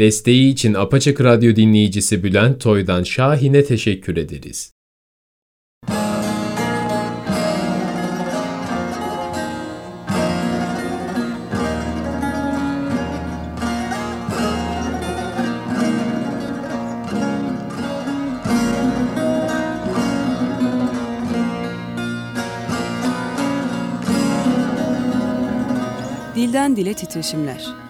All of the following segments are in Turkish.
Desteği için Apaçık Radyo dinleyicisi Bülent Toy'dan Şahin'e teşekkür ederiz. Dilden Dile Titreşimler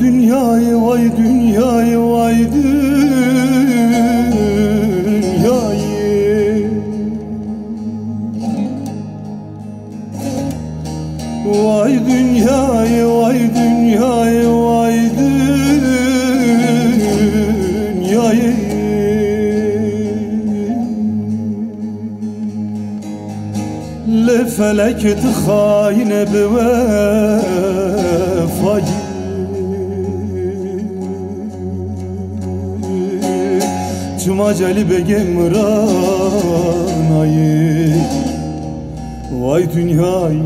Dünyayı vay dünyayı celi begem ranayı Vay dünyayı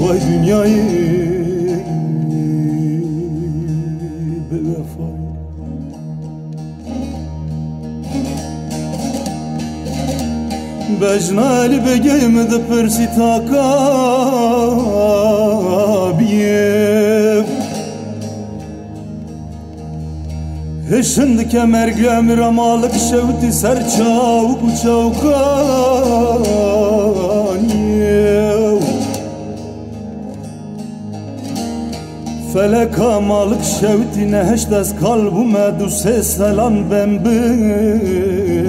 Vay dünyayı. Bevefayı Bejnali begem de persi takabiyev Şimdi kemer gömür amalık şevti ser çavuk çavkan Felek amalık şevti neheştes kalbime du seselan ben bensiye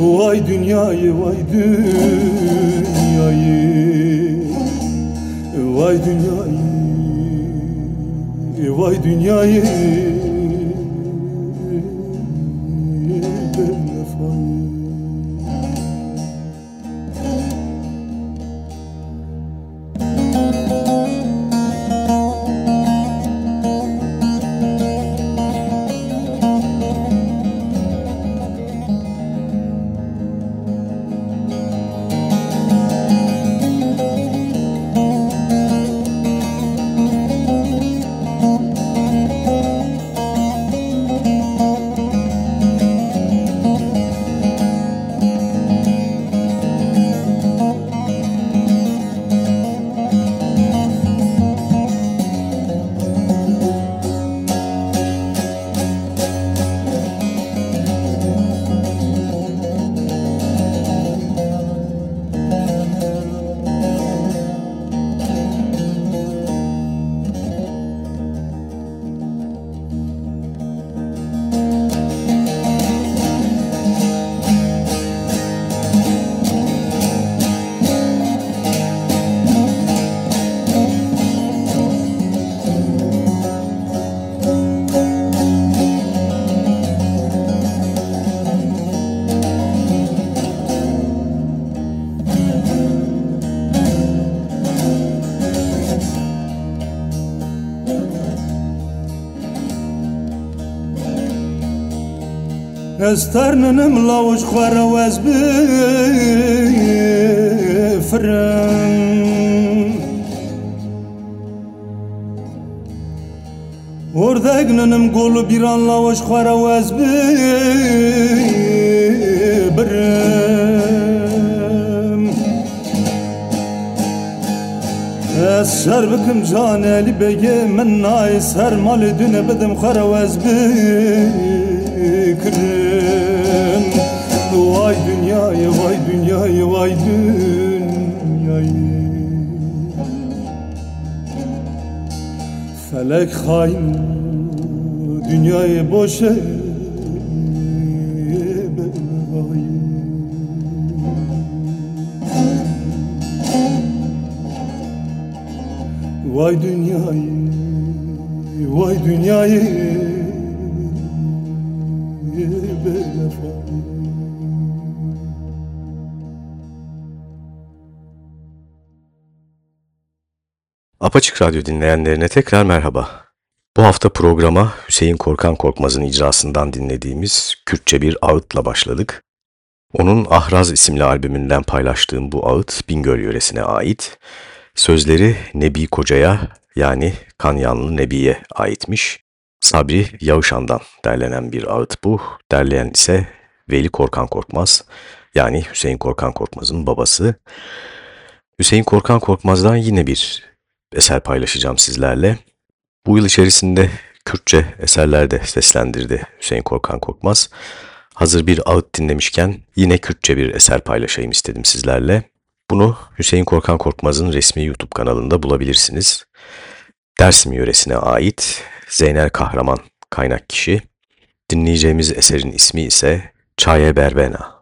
Vay dünyayı vay dünyayı. Vay dünyayı Vay dünyayı استرنم لاوش خوار وز بفرم Ordagnanım golu bir anlavuş khara waz برم سر بکم جان علی بگه من نای سر مال دونه بدم خرا وز بکرم Vay dünyayı vay dünyayı vay dünyayı. Felek hain dünyayı boş eyle Vay dünyayı, vay dünyayı. Apaçık Radyo dinleyenlerine tekrar merhaba. Bu hafta programa Hüseyin Korkan Korkmaz'ın icrasından dinlediğimiz Kürtçe bir ağıtla başladık. Onun Ahraz isimli albümünden paylaştığım bu ağıt Bingöl yöresine ait. Sözleri Nebi Koca'ya yani Kanyanlı Nebi'ye aitmiş. Sabri Yağışan'dan derlenen bir ağıt bu. Derleyen ise Veli Korkan Korkmaz yani Hüseyin Korkan Korkmaz'ın babası. Hüseyin Korkan Korkmaz'dan yine bir eser paylaşacağım sizlerle. Bu yıl içerisinde Kürtçe eserler de seslendirdi Hüseyin Korkan Korkmaz. Hazır bir ağıt dinlemişken yine Kürtçe bir eser paylaşayım istedim sizlerle. Bunu Hüseyin Korkan Korkmaz'ın resmi YouTube kanalında bulabilirsiniz. Dersim yöresine ait Zeynel Kahraman kaynak kişi. Dinleyeceğimiz eserin ismi ise Çaye Berbena.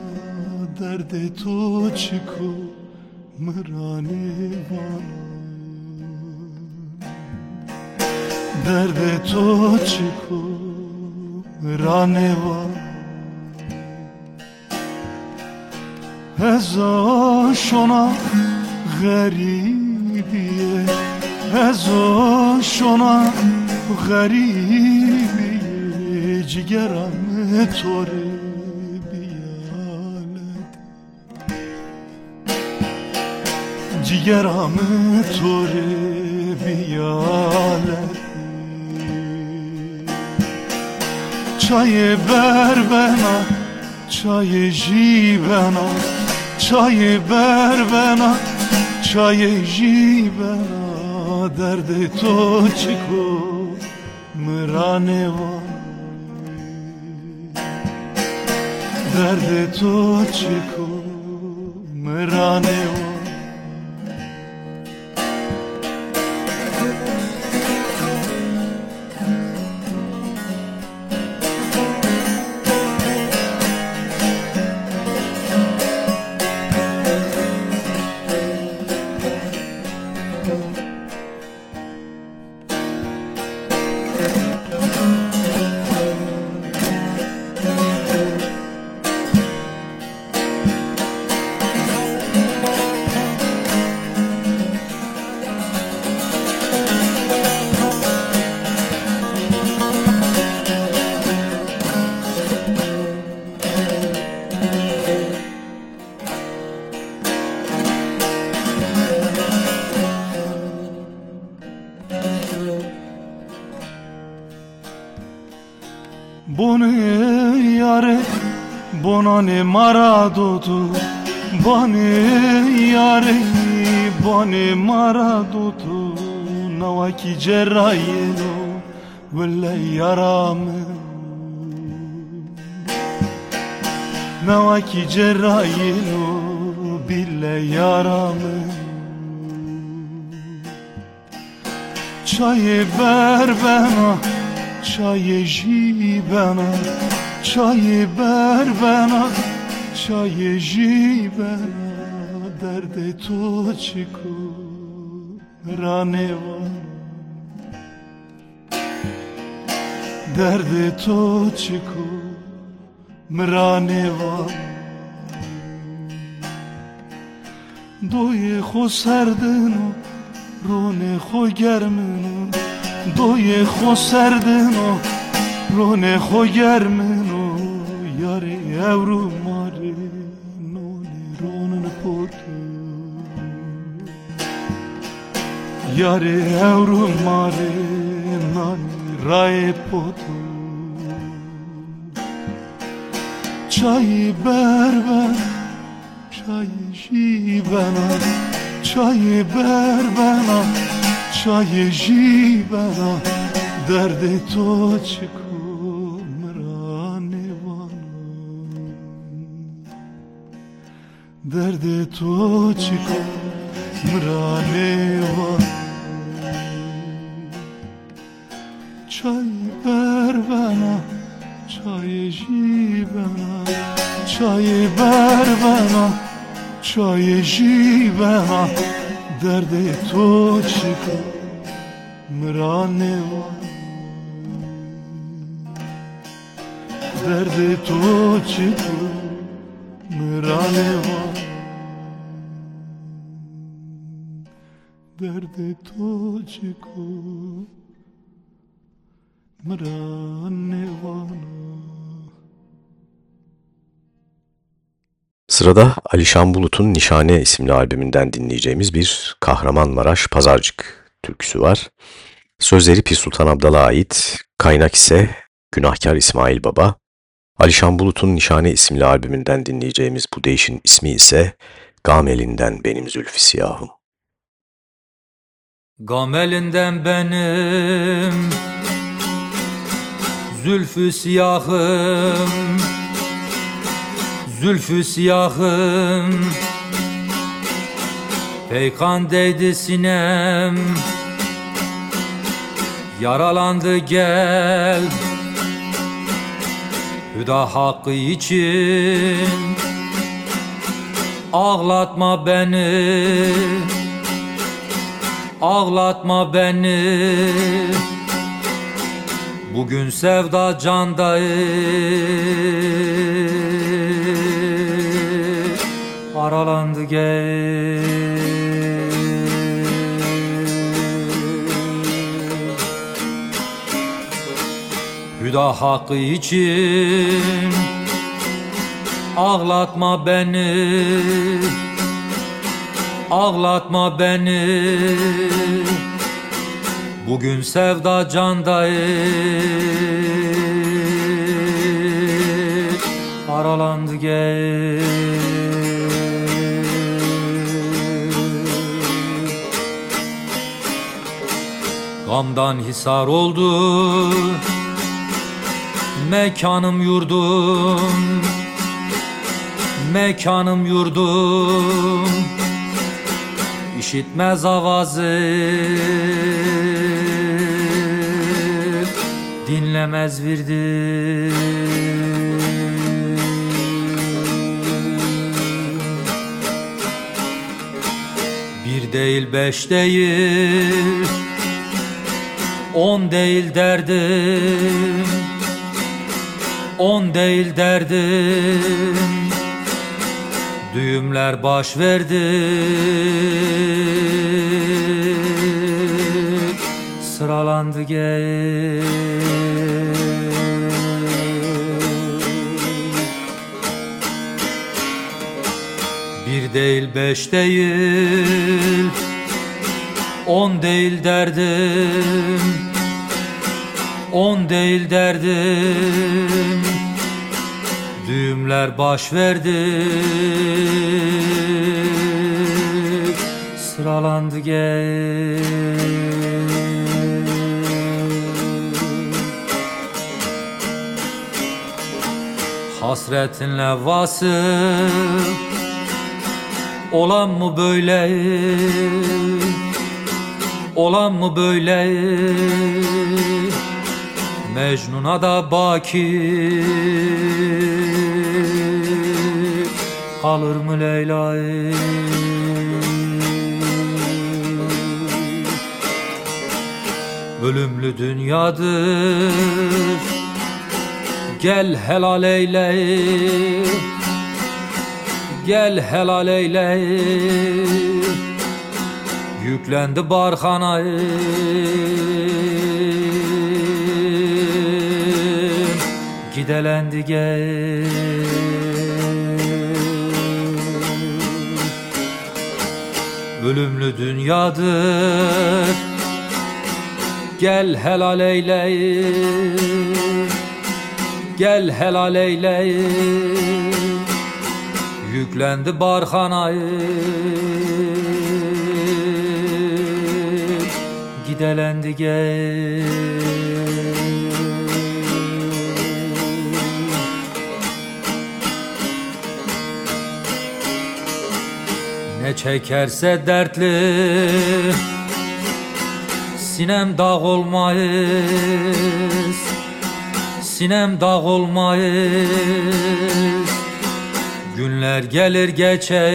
درد تو چکو مرانه درد تو چکو مرانه از شنا غریبیه. از شنا غریبیه. جگرم توره. جگرم توره بیالد چای بر بنا چای جی بنا چای بر بنا çay jibera derde to çiko mırane var derde to çiko mırane var Bonane maradotu Bani yare Bani maradotu Navaki cerrayeno Velle yaramı Navaki cerrayeno Bille yaramı Çayı ver bana Çayı ji bana Çayı ver bana Çayı ji bana Derde tu çiku Rane var Derde tu çiku Mrane var Doye xo serdino Rone رو نخو گرمنو یاری اورو ماری نونی رو نپوتو یاری اورو ماری نانی رای پوتو چای بر بر چای جی چای بر بنا چای جی بنا درد Derde to çıkumrane vana Çay ver bana Çay ji bana Çay ver bana Çay ji bana Derde to çıkı Mrane var Derde to çıkı Mrane var Derde to çıkı Mrane Sırada Alişan Bulut'un Nişane isimli albümünden dinleyeceğimiz bir Kahramanmaraş Pazarcık türküsü var. Sözleri Pir Sultan Abdal'a ait, kaynak ise Günahkar İsmail Baba. Alişan Bulut'un Nişane isimli albümünden dinleyeceğimiz bu değişin ismi ise Gamelinden Benim Zülfü Siyahım. Gamelinden benim Zülfü siyahım Zülfü siyahım Peykan değdi sinem Yaralandı gel Hüda hakkı için. Ağlatma beni. Ağlatma beni. Bugün sevda candayım. Aralandı gel Hüda hakkı için. Ağlatma beni. Ağlatma beni. Bugün sevda candayım. Aralandı gel Gamdan hisar oldu Mekanım yurdum Mekanım yurdum. İşitmez avazı Dinlemez virdi. Bir değil beş değil On değil derdim On değil derdim. Düğümler baş verdi. Sıralandı gel Bir değil beş değil. On değil derdim. On değil derdim Düğümler baş verdi. Sıralandı gel. Hasretin levvası Olan mı böyle? Olan mı böyle? Mecnun'a da baki Kalır mı Leyla Ölümlü dünyadır. Gel helal eyle Gel helal eyle Yüklendi barkana Gidelendi gel Ölümlü dünyadır. Gel helal eyle Gel helal eyle Yüklendi barkana Gidelendi gel çekerse dertli. Sinem dağ olmayız. Sinem dağ olmayız. Günler gelir geçer.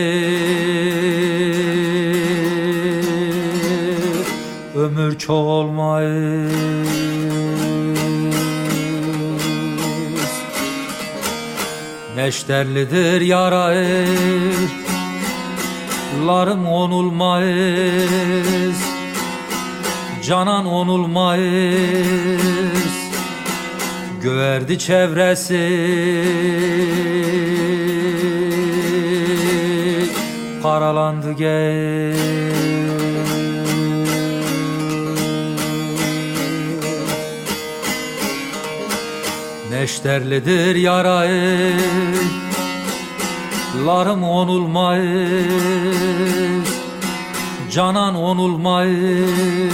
Ömür çok olmayız. Neşterlidir yarayı Larım onulmayız Canan onulmayız Göverdi çevresi Karalandı gel. Neşterlidir yarayı Larım onulmayız Canan onulmayız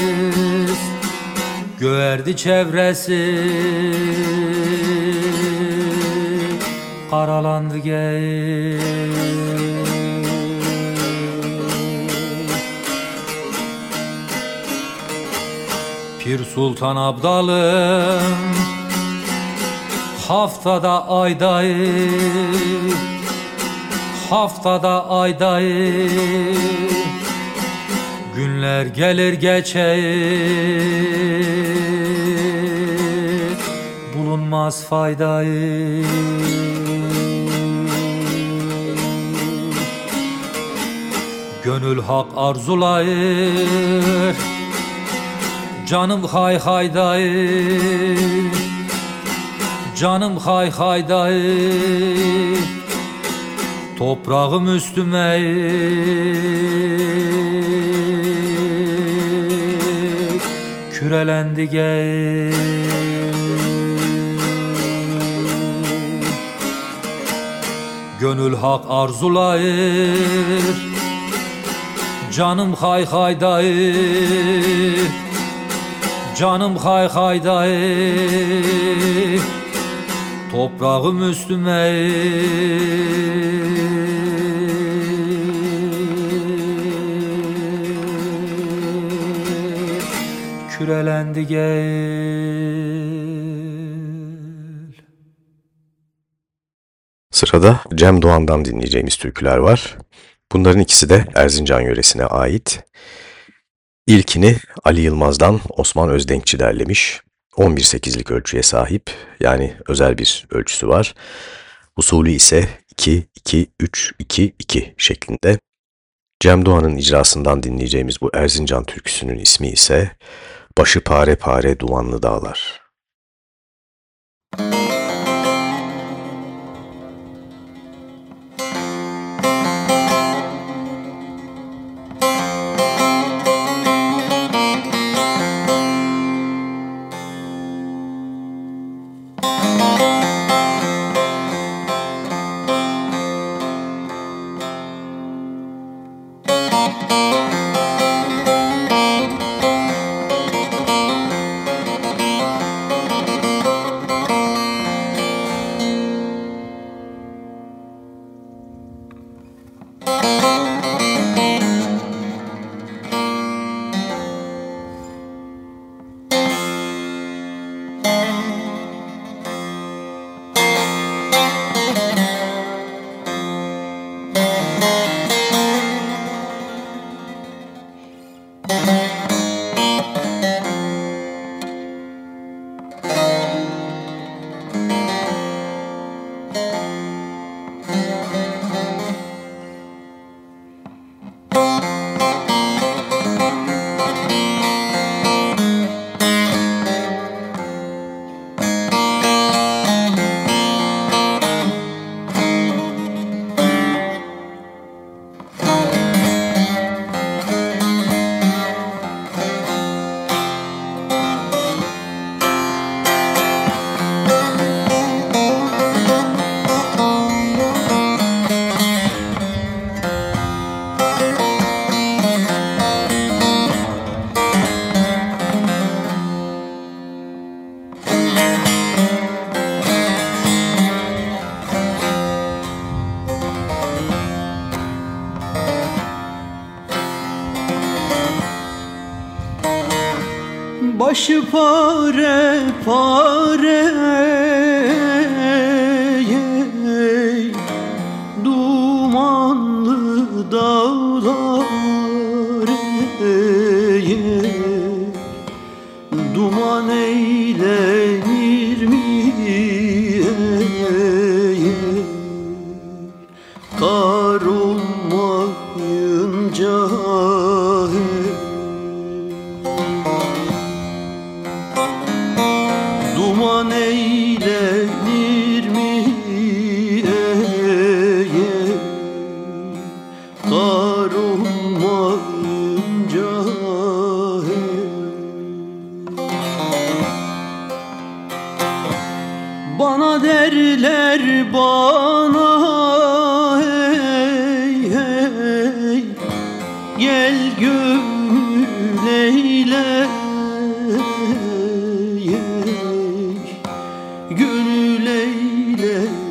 Göverdi çevresi. Karalandı gel Pir Sultan Abdalım Haftada aydayı haftada aydayı Günler gelir geçer. Bulunmaz faydayı. Gönül hak arzulayır. Canım hay haydayı Canım hay haydayı Toprağım üstüme Kürelendi gel Gönül hak arzulayır Canım hay haydayır. Canım hay haydayır Toprağım üstüme Kürelendi gel Sırada Cem Doğan'dan dinleyeceğimiz türküler var. Bunların ikisi de Erzincan yöresine ait. İlkini Ali Yılmaz'dan Osman Özdenkçi derlemiş. 11-8'lik ölçüye sahip yani özel bir ölçüsü var. Usulü ise 2-2-3-2-2 şeklinde. Cem Doğan'ın icrasından dinleyeceğimiz bu Erzincan türküsünün ismi ise Başı Pare Pare Dumanlı Dağlar. Gönül eylenir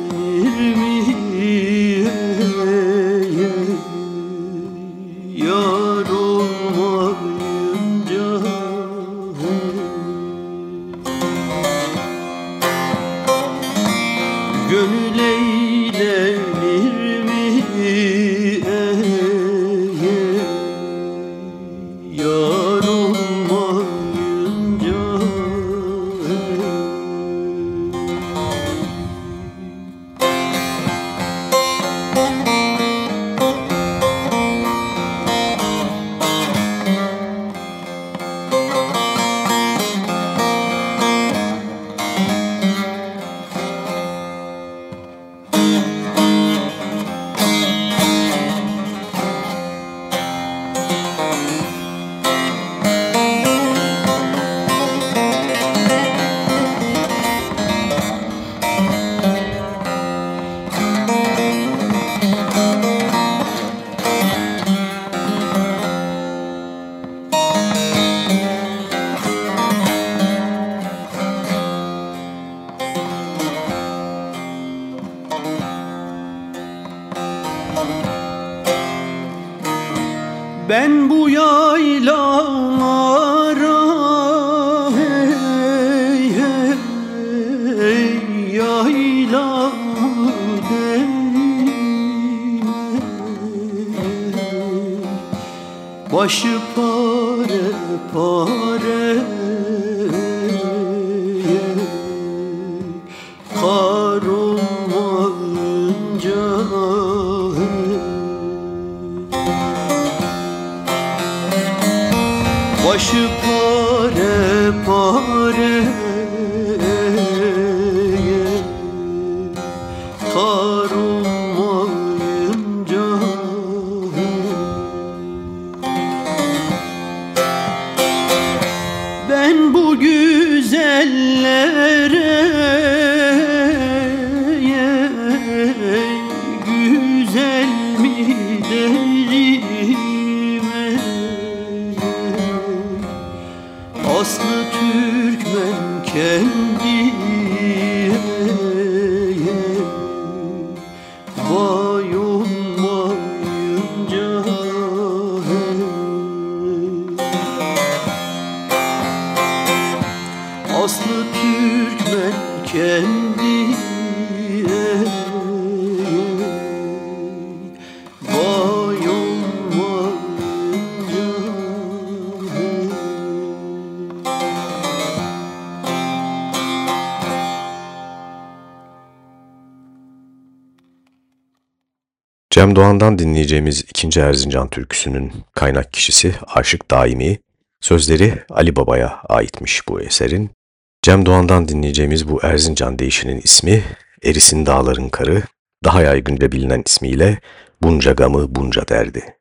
Cem Doğan'dan dinleyeceğimiz ikinci Erzincan türküsünün kaynak kişisi Aşık Daimi, sözleri Ali Baba'ya aitmiş bu eserin. Cem Doğan'dan dinleyeceğimiz bu Erzincan deyişinin ismi Erisin Dağların Karı, daha yaygınca bilinen ismiyle Bunca Gamı Bunca Derdi.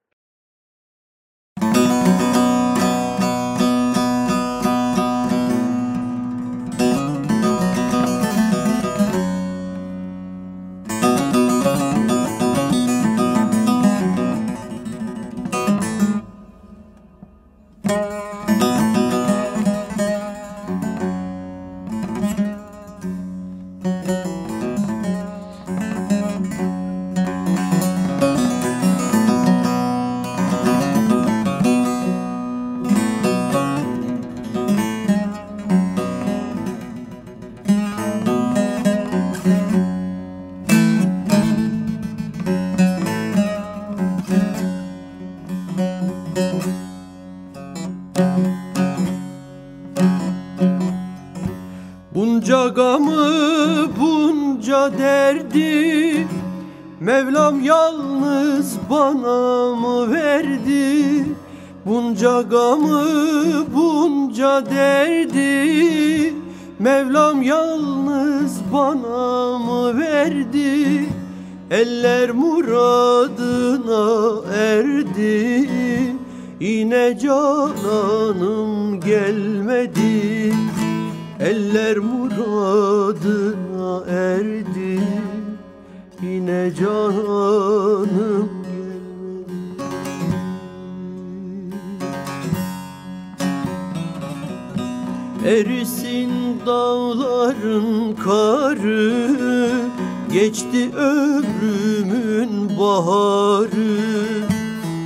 Baharı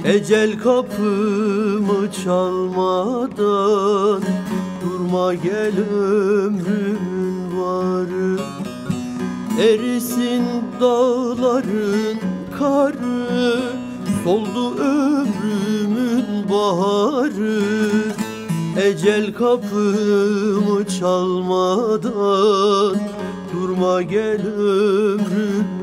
Ecel kapımı çalmadan Durma gel ömrümün varı. Erisin dağların karı Soldu ömrümün baharı. Ecel kapımı çalmadan Durma gel ömrüm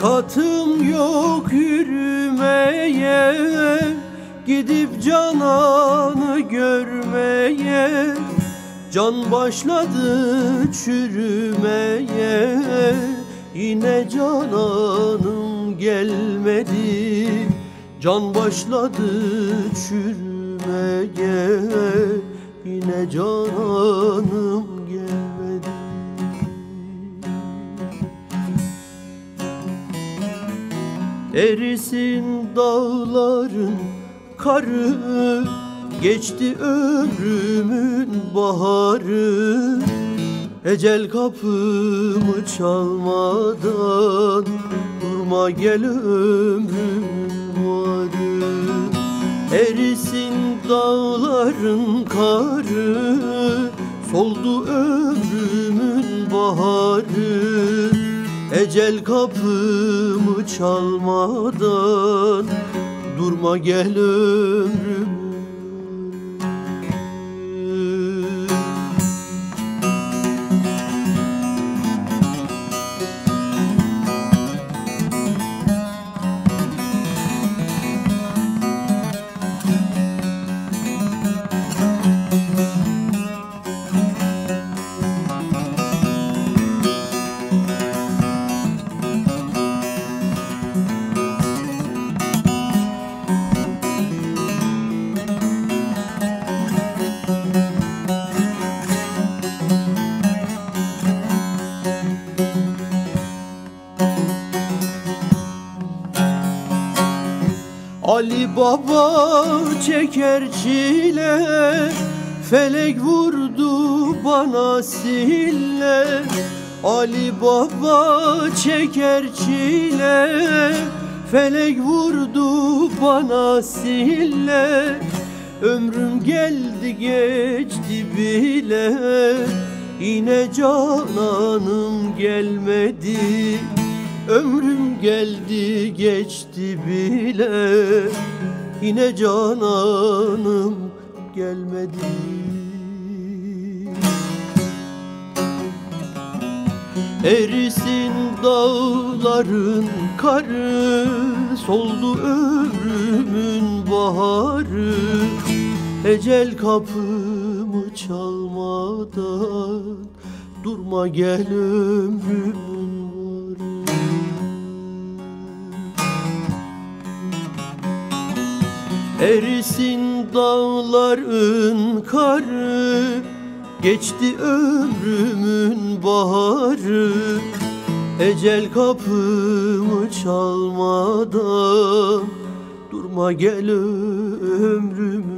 Takatım yok yürümeye Gidip cananı görmeye. Can başladı çürümeye Yine cananım gelmedi. Can başladı çürümeye Yine cananım Erisin dağların karı Geçti ömrümün baharı. Ecel kapımı çalmadan Durma gel ömrümün varı. Erisin dağların karı Soldu ömrümün baharı Ecel kapımı çalmadan Durma gel ömrüm çeker çile Felek vurdu bana sille. Ali Baba çeker çile Felek vurdu bana sille. Ömrüm geldi geçti bile Yine cananım gelmedi. Ömrüm geldi geçti bile Yine cananım gelmedi. Erisin dağların karı Soldu ömrümün baharı. Ecel kapımı çalmadan Durma gel ömrümün Erisin dağların karı Geçti ömrümün baharı. Ecel kapımı çalmadan Durma gel ömrümün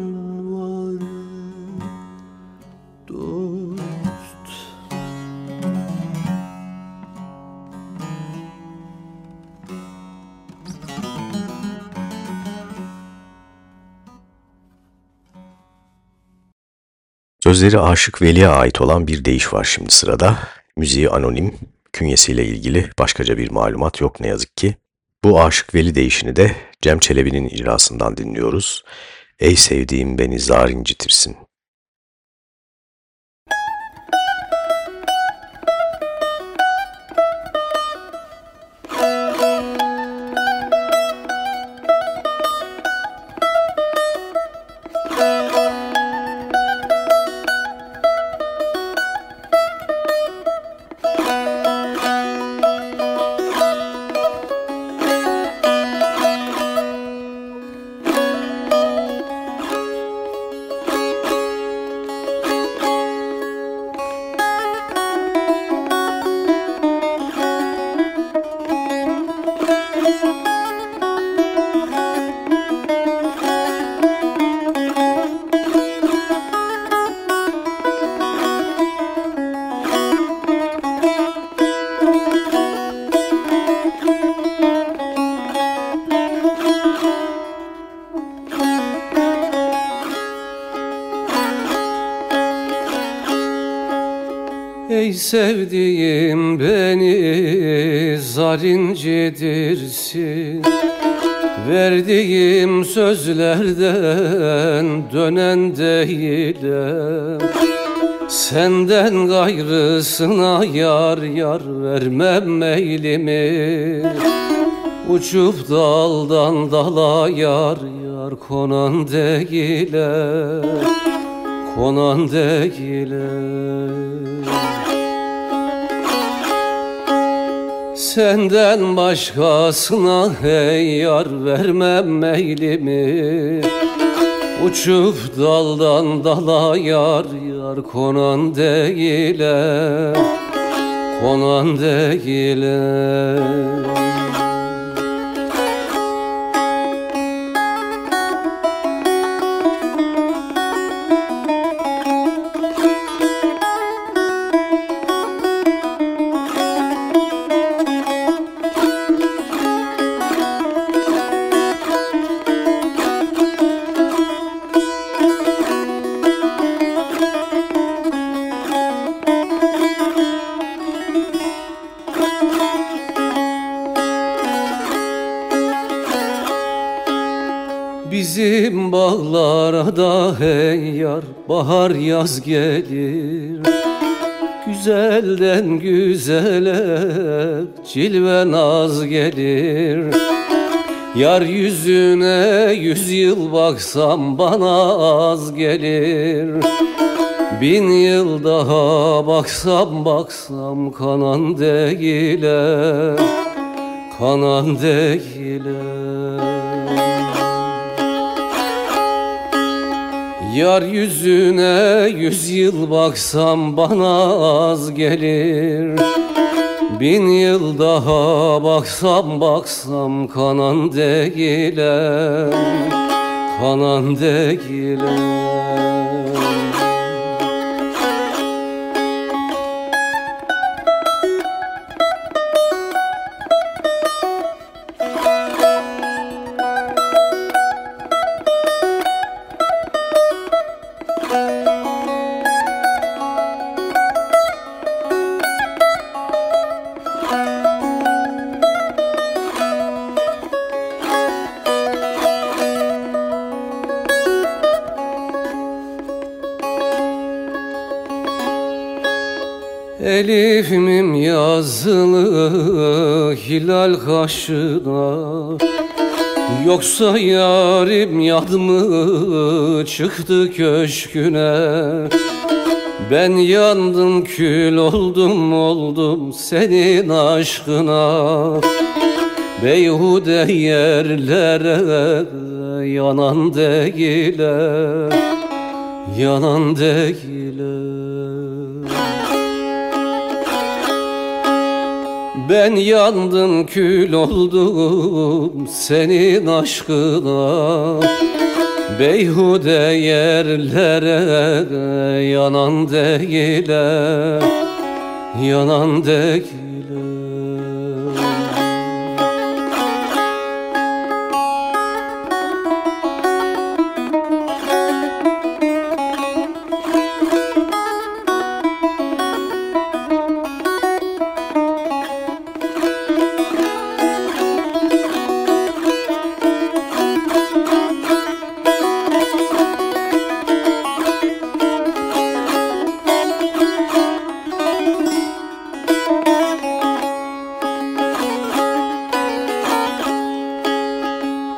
Sözleri Aşık Veli'ye ait olan bir deyiş var şimdi sırada. Müziği anonim, künyesiyle ilgili başkaca bir malumat yok ne yazık ki. Bu Aşık Veli deyişini de Cem Çelebi'nin icrasından dinliyoruz. Ey sevdiğim beni zar incitirsin. Sözlerden dönen değilim Senden gayrısına yar yar vermem meylimi. Uçup daldan dala yar yar konan değilim Konan değilim Senden başkasına hey yar vermem meylimi. Uçup daldan dala yar yar konan değilim Konan değilim bahar yaz gelir Güzelden güzele cilve naz gelir. Yar yüzüne yüz yıl baksam bana az gelir. Bin yıl daha baksam baksam kanan değilim Kanan değilim Yar yüzüne yüz yıl baksam bana az gelir. Bin yıl daha baksam baksam kanan değilim. Kanan değilim Elif'imim yazılı hilal kaşına. Yoksa yarim yad mı çıktı köşküne? Ben yandım kül oldum oldum senin aşkına. Beyhude yerlere yanan değile Yanan değile Ben yandım kül oldum senin aşkına. Beyhude yerlere yanan değile Yanan değile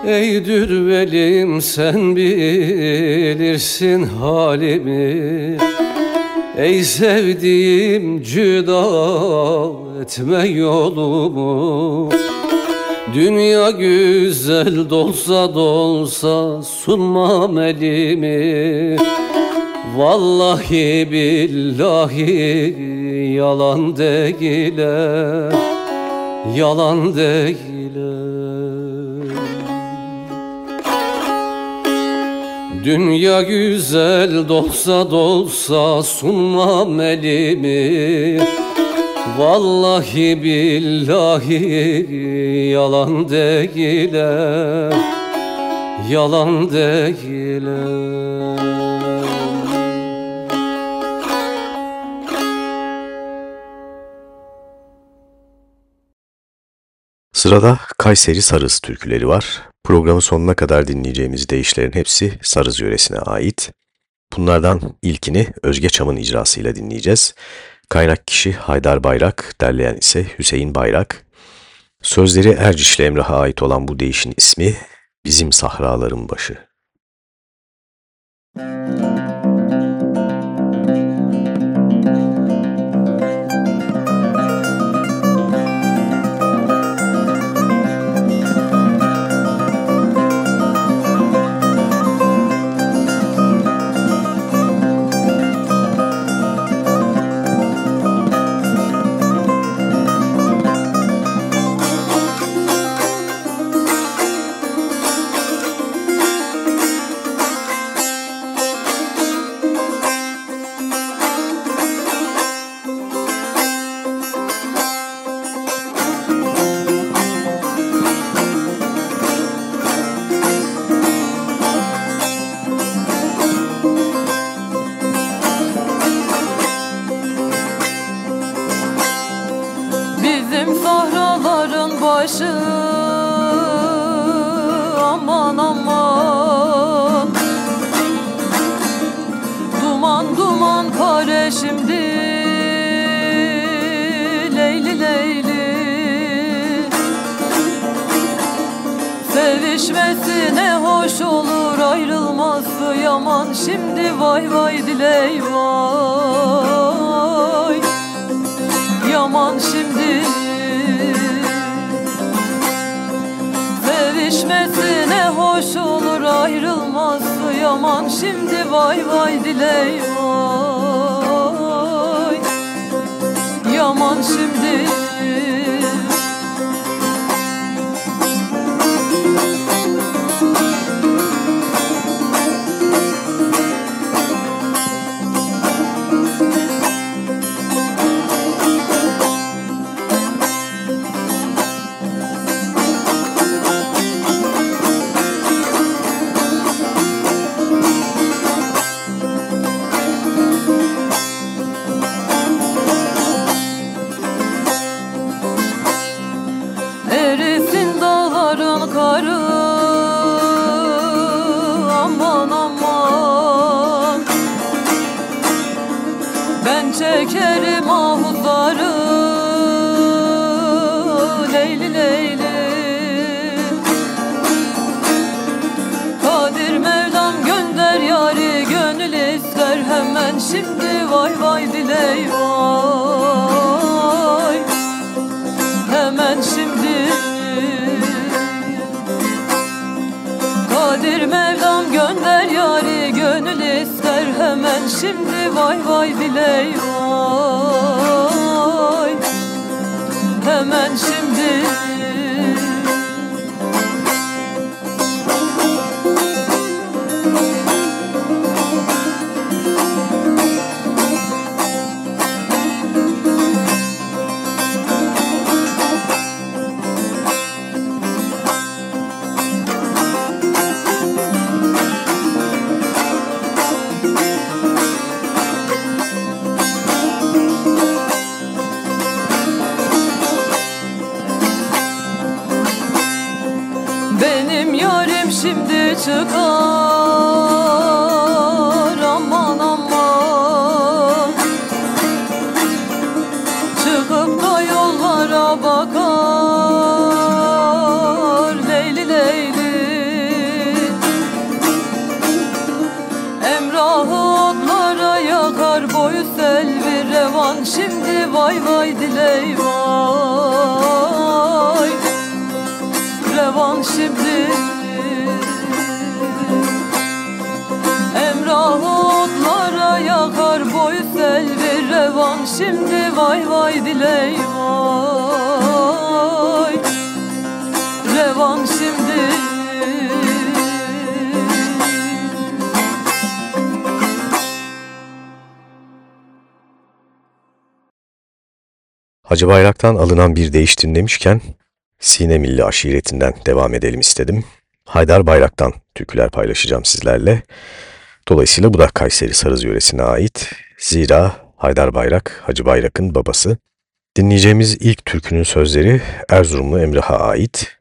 Ey dürvelim sen bilirsin halimi. Ey sevdiğim cüda etme yolumu. Dünya güzel dolsa dolsa sunmam elimi. Vallahi billahi yalan değile Yalan değile Dünya güzel dolsa dolsa sunmam elimi Vallahi billahi yalan değile Yalan değile Sırada Kayseri Sarız türküleri var. Programın sonuna kadar dinleyeceğimiz deyişlerin hepsi Sarız yöresine ait. Bunlardan ilkini Özge Çam'ın icrasıyla dinleyeceğiz. Kaynak kişi Haydar Bayrak, derleyen ise Hüseyin Bayrak. Sözleri Ercişli Emrah'a ait olan bu deyişin ismi Bizim Sahraların Başı. Müzik şimdi Emrah otlara yakar boy selvi revan. Şimdi vay vay diley vay. Revan şimdi. Hacı Bayrak'tan alınan bir deyiş dinlemişken Sine Milli aşiretinden devam edelim istedim. Haydar Bayrak'tan türküler paylaşacağım sizlerle. Dolayısıyla bu da Kayseri Sarız yöresine ait. Zira Haydar Bayrak, Hacı Bayrak'ın babası. Dinleyeceğimiz ilk türkünün sözleri Erzurumlu Emrah'a ait.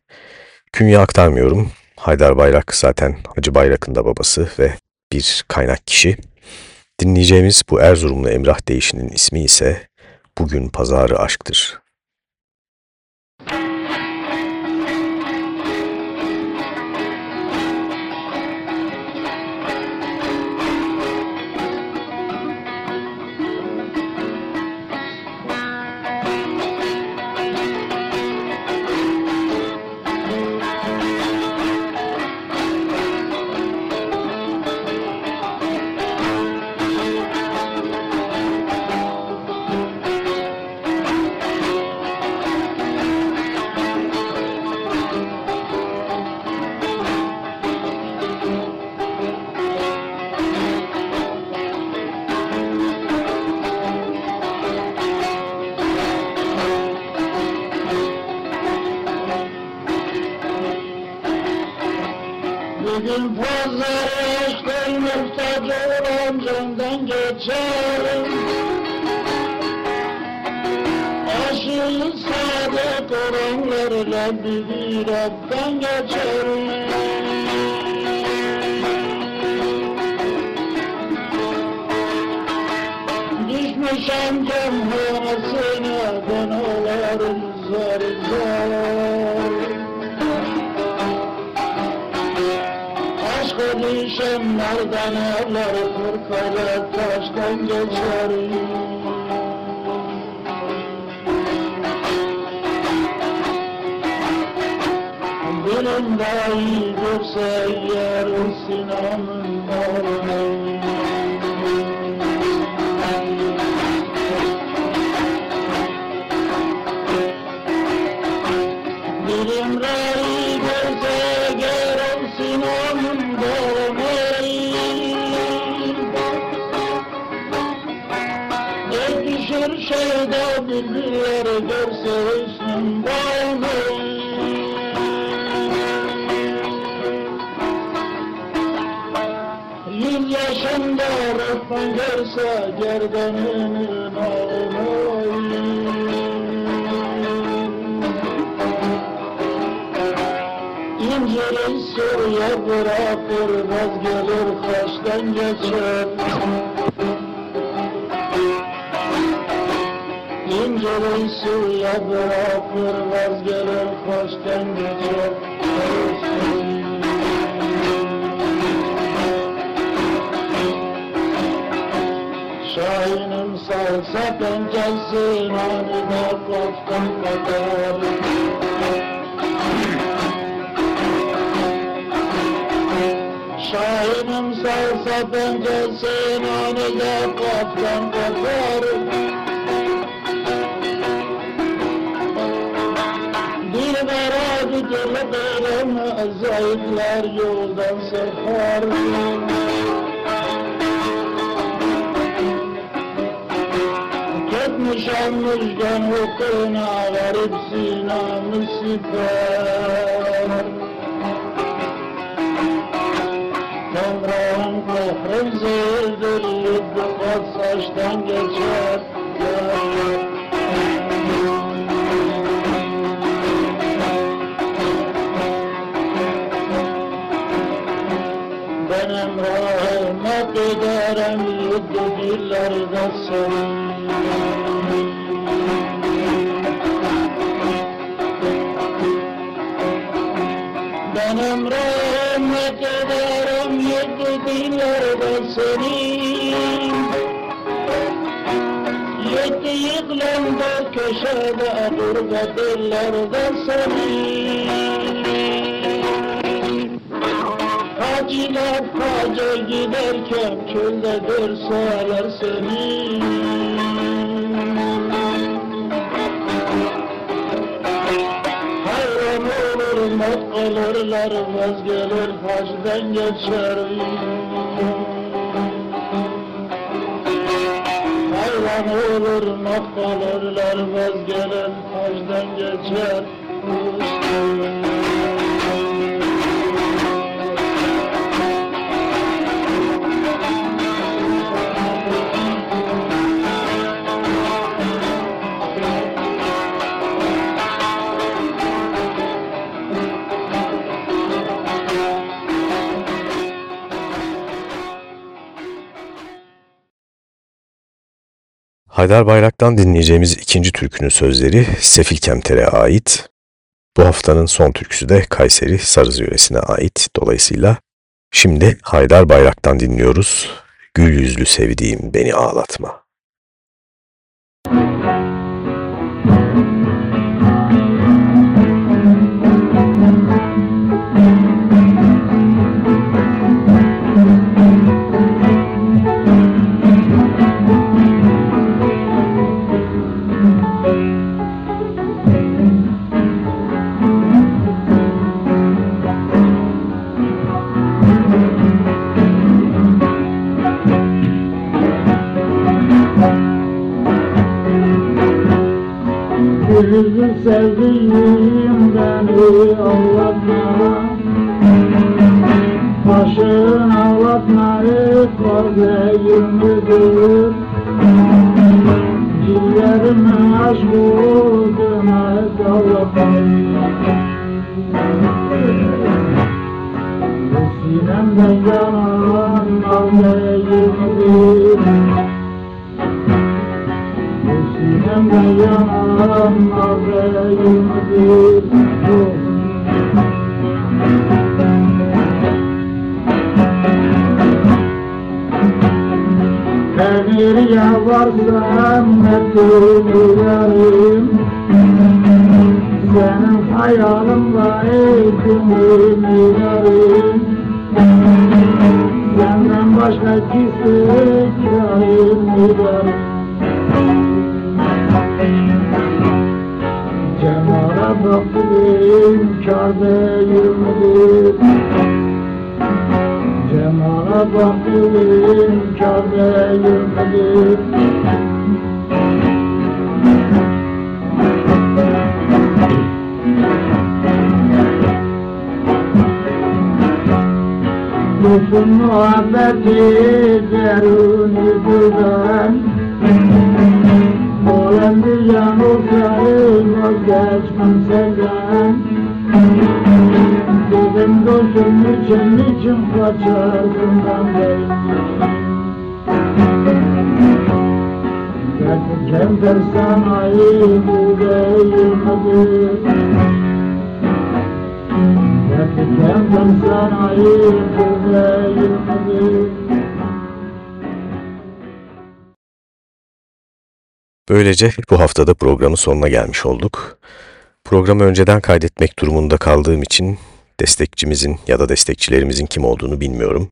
Künye aktarmıyorum. Haydar Bayrak zaten Hacı Bayrak'ın da babası ve bir kaynak kişi. Dinleyeceğimiz bu Erzurumlu Emrah deyişinin ismi ise Bugün Pazarı Aşktır. Rab'dan geçerim Düşmüşem cemhurasına ben olarım zar zar Aşk düşen merdaneler fırkayla taştan geçer سيار Yüz yaşında Rahman görse gerdanının ağını İnceli Suriye bırakır vazgelir kaştan geçer. İnceli Suriye bırakır vazgelir kaştan geçer Şahinim salsa pençesi Anida koftan kadar. Pencesin anıda kaftan kopar Dilbera dilberim zayıflar yoldan sefer Ketmiş almışken hukukuna garip sinamı siper Toprağın kahrım zehirdir saçtan geçer. Ben emrahıma giderim Yedi dillerde senin Ben emrahıma giderim Yedi dillerde senin Yedi yıklamda köşede Gurbet illerde senin Hacılar hacca giderken çölde görseler seni olur mat kalırlar vazgelir hacdan geçer. Hayran olur mat kalırlar vazgelir hacdan geçer Haydar Bayrak'tan dinleyeceğimiz ikinci türkünün sözleri Sefil Kemter'e ait. Bu haftanın son türküsü de Kayseri Sarız yöresine ait. Dolayısıyla şimdi Haydar Bayrak'tan dinliyoruz. Gül yüzlü sevdiğim beni ağlatma. Sevdiğim Gerçekten ben sana iyi değilmedim Gerçekten ben sana iyi değilmedim Böylece bu haftada programın sonuna gelmiş olduk. Programı önceden kaydetmek durumunda kaldığım için destekçimizin ya da destekçilerimizin kim olduğunu bilmiyorum.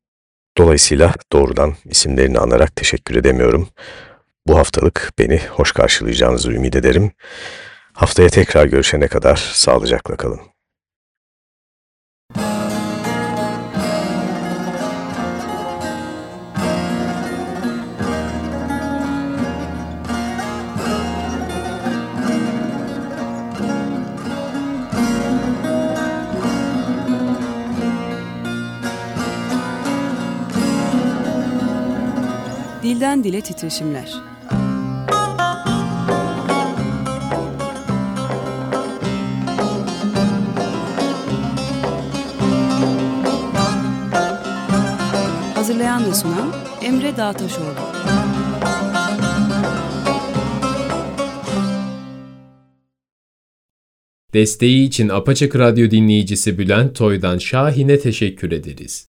Dolayısıyla doğrudan isimlerini anarak teşekkür edemiyorum. Bu haftalık beni hoş karşılayacağınızı ümit ederim. Haftaya tekrar görüşene kadar sağlıcakla kalın. Dilden dile titreşimler. Hazırlayan ve sunan Emre Dağtaşoğlu. Desteği için Apaçık Radyo dinleyicisi Bülent Toy'dan Şahin'e teşekkür ederiz.